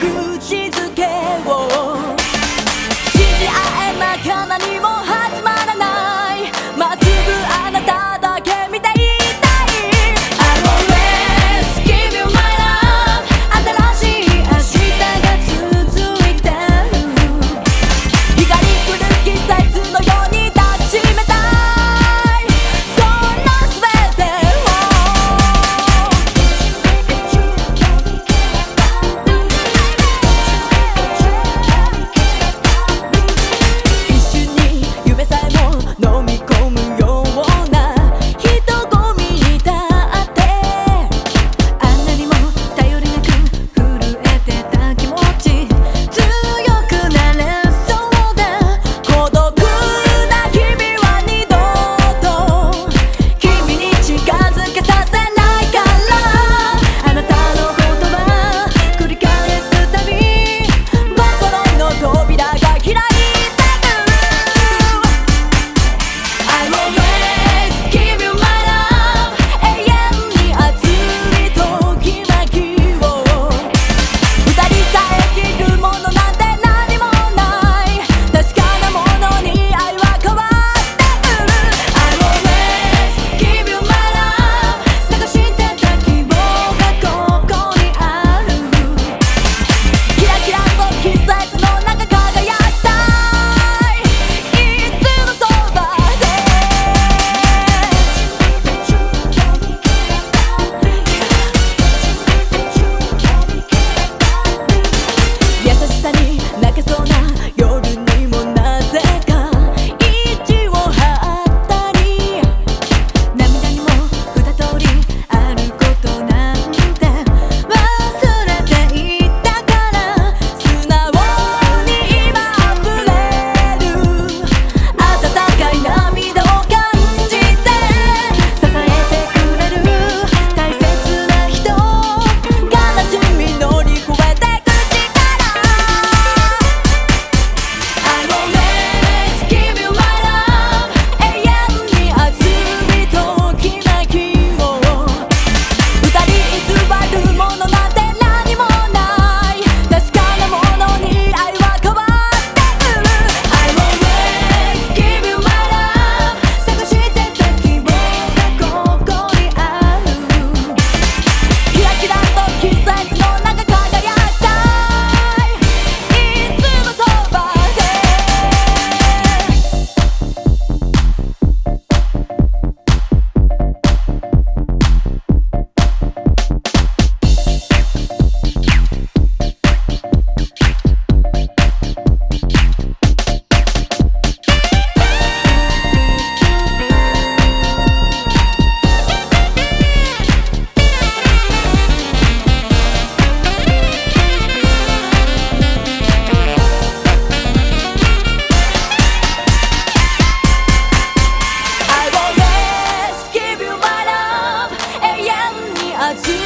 口づ啊只